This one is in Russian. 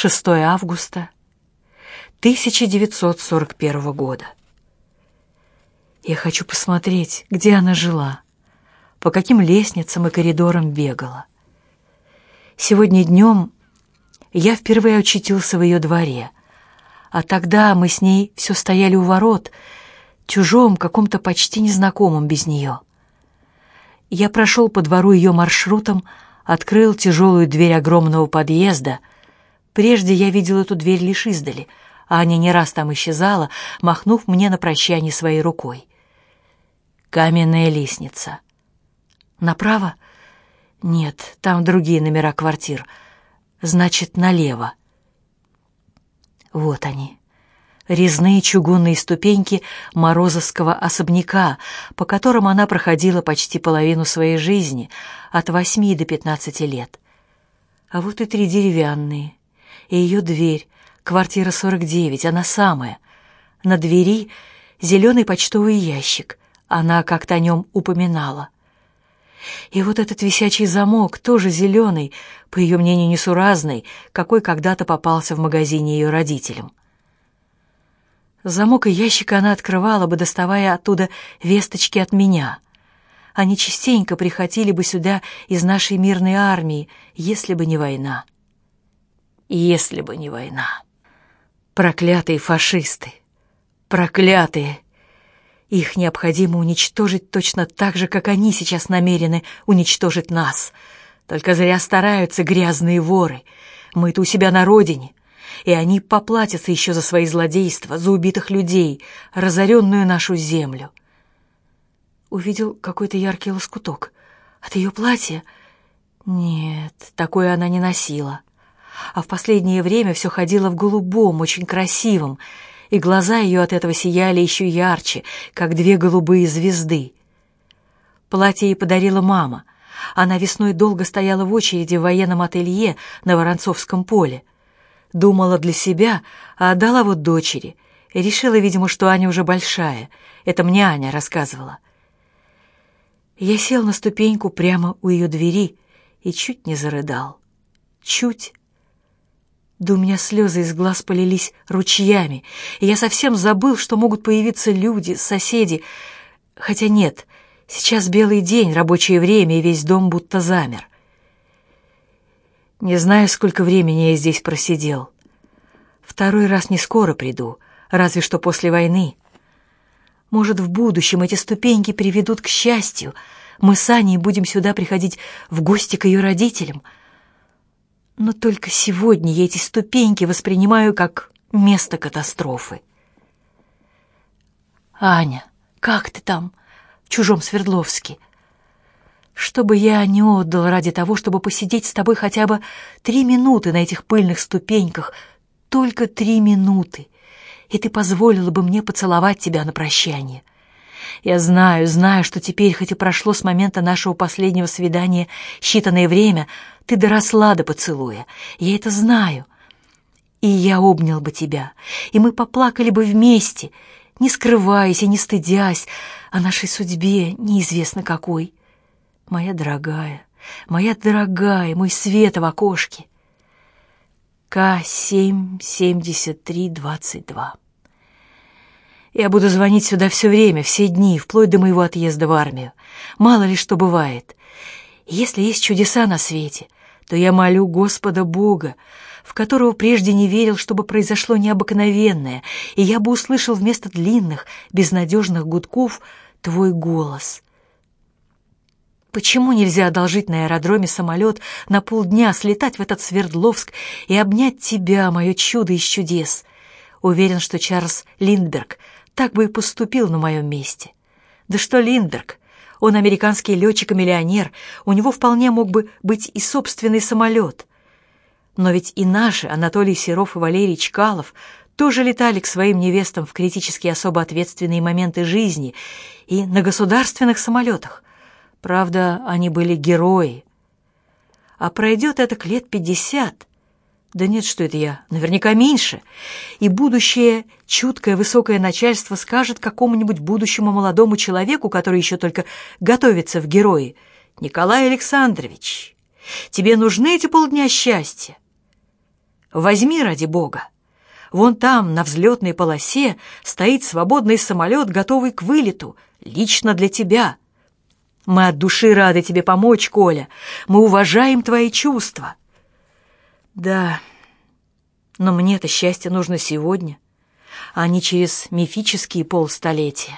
6 августа 1941 года. Я хочу посмотреть, где она жила, по каким лестницам и коридорам бегала. Сегодня днем я впервые очутился в ее дворе, а тогда мы с ней все стояли у ворот, чужом, каком-то почти незнакомом без нее. Я прошел по двору ее маршрутом, открыл тяжелую дверь огромного подъезда. Прежде я видел эту дверь лишь издали, а Аня не раз там исчезала, махнув мне на прощание своей рукой. Каменная лестница. Направо? Нет, там другие номера квартир. Значит, налево. Вот они резные чугунные ступеньки Морозовского особняка, по которым она проходила почти половину своей жизни, от восьми до пятнадцати лет. А вот и три деревянные. И ее дверь, квартира 49, она самая. На двери зеленый почтовый ящик. Она как-то о нем упоминала. И вот этот висячий замок, тоже зеленый, по ее мнению несуразный, какой когда-то попался в магазине ее родителям. Замок и ящик она открывала бы, доставая оттуда весточки от меня. Они частенько приходили бы сюда из нашей мирной армии, если бы не война. Если бы не война. Проклятые фашисты! Проклятые! Их необходимо уничтожить точно так же, как они сейчас намерены уничтожить нас. Только зря стараются грязные воры. Мы-то у себя на родине и они поплатятся еще за свои злодейства, за убитых людей, разоренную нашу землю. Увидел какой-то яркий лоскуток. От ее платья? Нет, такое она не носила. А в последнее время все ходило в голубом, очень красивом, и глаза ее от этого сияли еще ярче, как две голубые звезды. Платье ей подарила мама. Она весной долго стояла в очереди в военном ателье на Воронцовском поле. Думала для себя, а отдала вот дочери. И решила, видимо, что Аня уже большая. Это мне Аня рассказывала. Я сел на ступеньку прямо у ее двери и чуть не зарыдал. Чуть. Да у меня слезы из глаз полились ручьями, и я совсем забыл, что могут появиться люди, соседи. Хотя нет, сейчас белый день, рабочее время, и весь дом будто замер. Не знаю, сколько времени я здесь просидел. Второй раз не скоро приду, разве что после войны. Может, в будущем эти ступеньки приведут к счастью. Мы с Аней будем сюда приходить в гости к ее родителям. Но только сегодня я эти ступеньки воспринимаю как место катастрофы. «Аня, как ты там, в чужом Свердловске?» Что бы я не отдал ради того, чтобы посидеть с тобой хотя бы три минуты на этих пыльных ступеньках, только три минуты, и ты позволила бы мне поцеловать тебя на прощание. Я знаю, знаю, что теперь, хоть и прошло с момента нашего последнего свидания считанное время, ты доросла до поцелуя. Я это знаю. И я обнял бы тебя, и мы поплакали бы вместе, не скрываясь и не стыдясь о нашей судьбе, неизвестно какой моя дорогая, моя дорогая, мой свет в окошке. К-7-73-22. Я буду звонить сюда все время, все дни, вплоть до моего отъезда в армию. Мало ли что бывает. Если есть чудеса на свете, то я молю Господа Бога, в которого прежде не верил, чтобы произошло необыкновенное, и я бы услышал вместо длинных, безнадежных гудков твой голос — Почему нельзя одолжить на аэродроме самолет на полдня, слетать в этот Свердловск и обнять тебя, мое чудо из чудес? Уверен, что Чарльз Линдберг так бы и поступил на моем месте. Да что Линдберг? Он американский летчик и миллионер, у него вполне мог бы быть и собственный самолет. Но ведь и наши, Анатолий Серов и Валерий Чкалов, тоже летали к своим невестам в критически особо ответственные моменты жизни и на государственных самолетах. Правда, они были герои. А пройдет это к лет пятьдесят. Да нет, что это я, наверняка меньше. И будущее чуткое высокое начальство скажет какому-нибудь будущему молодому человеку, который еще только готовится в герои, «Николай Александрович, тебе нужны эти полдня счастья? Возьми ради бога. Вон там, на взлетной полосе, стоит свободный самолет, готовый к вылету, лично для тебя. Мы от души рады тебе помочь, Коля. Мы уважаем твои чувства». Да, но мне это счастье нужно сегодня, а не через мифические полстолетия.